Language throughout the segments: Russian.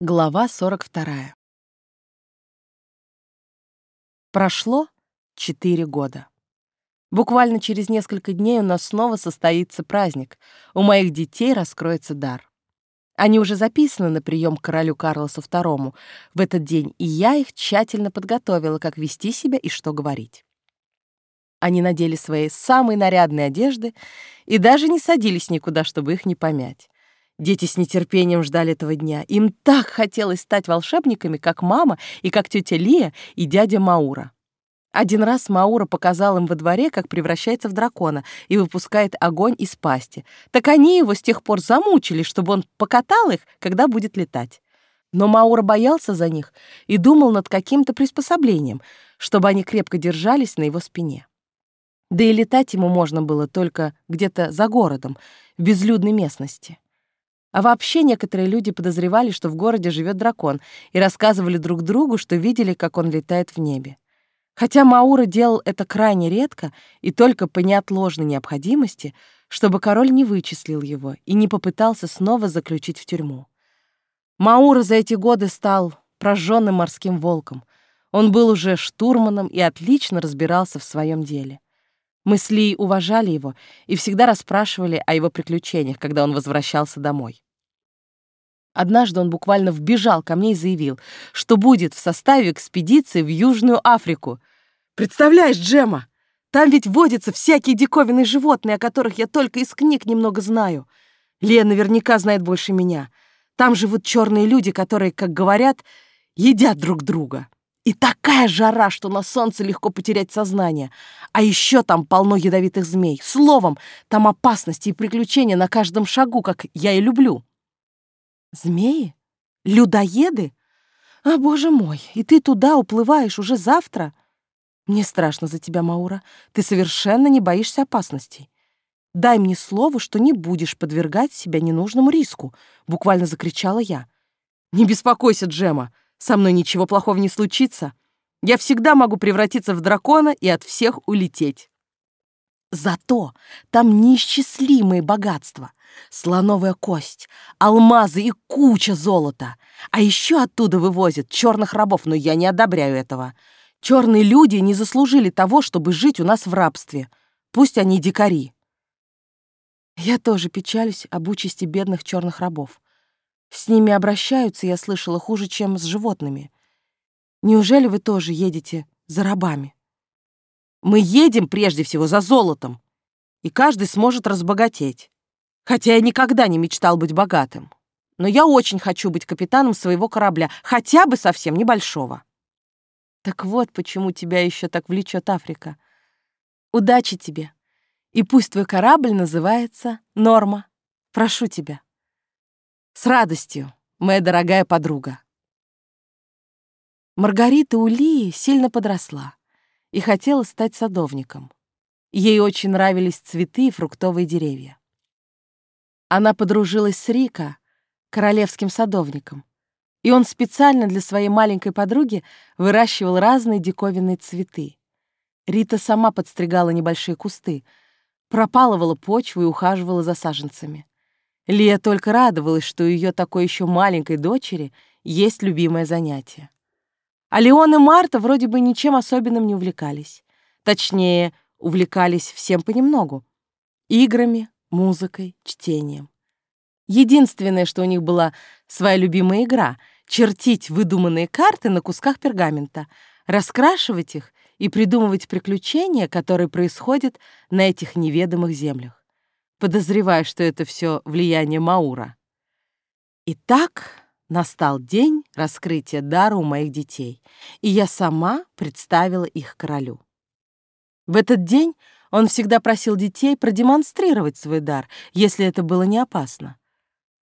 Глава 42. Прошло четыре года. Буквально через несколько дней у нас снова состоится праздник. У моих детей раскроется дар. Они уже записаны на прием к королю Карлосу II в этот день, и я их тщательно подготовила, как вести себя и что говорить. Они надели свои самые нарядные одежды и даже не садились никуда, чтобы их не помять. Дети с нетерпением ждали этого дня. Им так хотелось стать волшебниками, как мама и как тетя Лия и дядя Маура. Один раз Маура показал им во дворе, как превращается в дракона и выпускает огонь из пасти. Так они его с тех пор замучили, чтобы он покатал их, когда будет летать. Но Маура боялся за них и думал над каким-то приспособлением, чтобы они крепко держались на его спине. Да и летать ему можно было только где-то за городом, в безлюдной местности. А вообще некоторые люди подозревали, что в городе живет дракон, и рассказывали друг другу, что видели, как он летает в небе. Хотя Маура делал это крайне редко и только по неотложной необходимости, чтобы король не вычислил его и не попытался снова заключить в тюрьму. Маура за эти годы стал прожженным морским волком. Он был уже штурманом и отлично разбирался в своем деле. Мы с Ли уважали его и всегда расспрашивали о его приключениях, когда он возвращался домой. Однажды он буквально вбежал ко мне и заявил, что будет в составе экспедиции в Южную Африку. «Представляешь, Джема, там ведь водятся всякие диковинные животные, о которых я только из книг немного знаю. Лия наверняка знает больше меня. Там живут черные люди, которые, как говорят, едят друг друга. И такая жара, что на солнце легко потерять сознание. А еще там полно ядовитых змей. Словом, там опасности и приключения на каждом шагу, как я и люблю. Змеи? Людоеды? А, боже мой, и ты туда уплываешь уже завтра? Мне страшно за тебя, Маура. Ты совершенно не боишься опасностей. Дай мне слово, что не будешь подвергать себя ненужному риску, буквально закричала я. Не беспокойся, Джема. Со мной ничего плохого не случится. Я всегда могу превратиться в дракона и от всех улететь. Зато там неисчислимые богатства. Слоновая кость, алмазы и куча золота. А еще оттуда вывозят черных рабов, но я не одобряю этого. Черные люди не заслужили того, чтобы жить у нас в рабстве. Пусть они дикари. Я тоже печалюсь об участи бедных черных рабов. С ними обращаются, я слышала, хуже, чем с животными. Неужели вы тоже едете за рабами? Мы едем прежде всего за золотом, и каждый сможет разбогатеть. Хотя я никогда не мечтал быть богатым. Но я очень хочу быть капитаном своего корабля, хотя бы совсем небольшого. Так вот, почему тебя еще так влечет Африка. Удачи тебе. И пусть твой корабль называется Норма. Прошу тебя. С радостью, моя дорогая подруга. Маргарита Улии сильно подросла и хотела стать садовником. Ей очень нравились цветы и фруктовые деревья. Она подружилась с Рика, королевским садовником, и он специально для своей маленькой подруги выращивал разные диковинные цветы. Рита сама подстригала небольшие кусты, пропалывала почву и ухаживала за саженцами. Лия только радовалась, что у ее такой еще маленькой дочери есть любимое занятие. А Леон и Марта вроде бы ничем особенным не увлекались. Точнее, увлекались всем понемногу. Играми, музыкой, чтением. Единственное, что у них была своя любимая игра — чертить выдуманные карты на кусках пергамента, раскрашивать их и придумывать приключения, которые происходят на этих неведомых землях подозревая, что это все влияние Маура. И так настал день раскрытия дара у моих детей, и я сама представила их королю. В этот день он всегда просил детей продемонстрировать свой дар, если это было не опасно.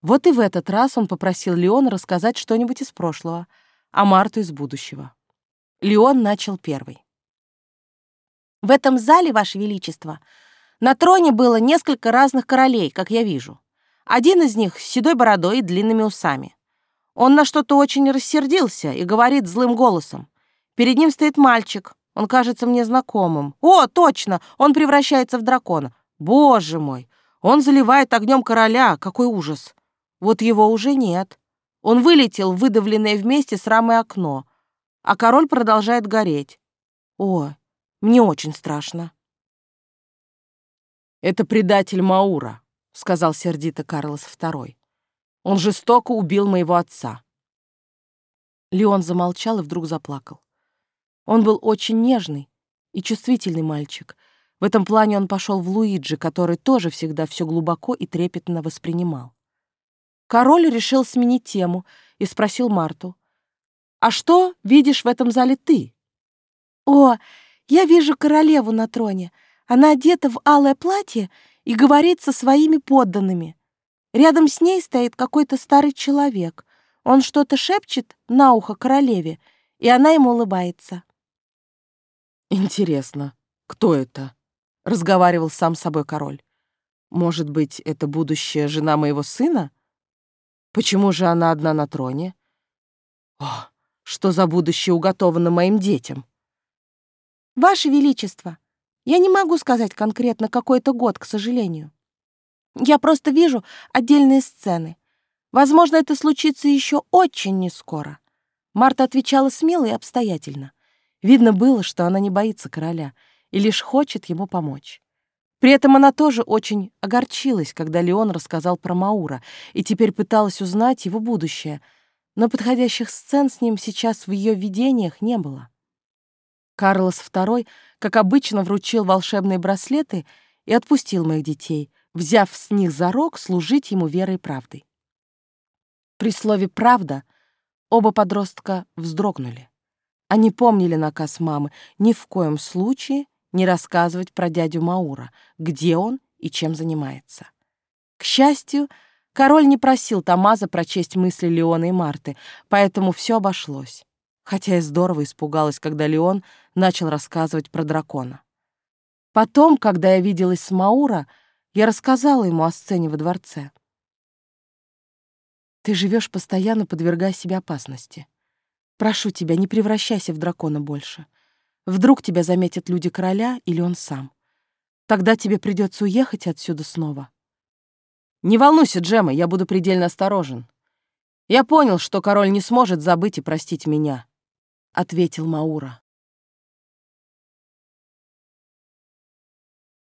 Вот и в этот раз он попросил Леона рассказать что-нибудь из прошлого, а Марту из будущего. Леон начал первый. «В этом зале, Ваше Величество, на троне было несколько разных королей, как я вижу. Один из них с седой бородой и длинными усами. Он на что-то очень рассердился и говорит злым голосом. Перед ним стоит мальчик, он кажется мне знакомым. О, точно, он превращается в дракона. Боже мой, он заливает огнем короля, какой ужас. Вот его уже нет. Он вылетел выдавленное вместе с рамой окно, а король продолжает гореть. О, мне очень страшно. «Это предатель Маура», — сказал сердито Карлос II. «Он жестоко убил моего отца». Леон замолчал и вдруг заплакал. Он был очень нежный и чувствительный мальчик. В этом плане он пошел в Луиджи, который тоже всегда все глубоко и трепетно воспринимал. Король решил сменить тему и спросил Марту. «А что видишь в этом зале ты?» «О, я вижу королеву на троне. Она одета в алое платье и говорит со своими подданными. Рядом с ней стоит какой-то старый человек. Он что-то шепчет на ухо королеве, и она ему улыбается. «Интересно, кто это?» — разговаривал сам с собой король. «Может быть, это будущая жена моего сына? Почему же она одна на троне? О, что за будущее уготовано моим детям?» «Ваше Величество, я не могу сказать конкретно какой это год, к сожалению. Я просто вижу отдельные сцены. Возможно, это случится еще очень нескоро». Марта отвечала смело и обстоятельно. Видно было, что она не боится короля и лишь хочет ему помочь. При этом она тоже очень огорчилась, когда Леон рассказал про Маура и теперь пыталась узнать его будущее, но подходящих сцен с ним сейчас в ее видениях не было. Карлос II, как обычно, вручил волшебные браслеты и отпустил моих детей, взяв с них за рог служить ему верой и правдой. При слове «правда» оба подростка вздрогнули. Они помнили наказ мамы ни в коем случае не рассказывать про дядю Маура, где он и чем занимается. К счастью, король не просил Тамаза прочесть мысли Леона и Марты, поэтому все обошлось. Хотя я здорово испугалась, когда Леон начал рассказывать про дракона. Потом, когда я виделась с Маура, я рассказала ему о сцене во дворце. Ты живешь постоянно, подвергая себе опасности. Прошу тебя, не превращайся в дракона больше. Вдруг тебя заметят люди короля или он сам. Тогда тебе придется уехать отсюда снова. Не волнуйся, Джема, я буду предельно осторожен. Я понял, что король не сможет забыть и простить меня, — ответил Маура.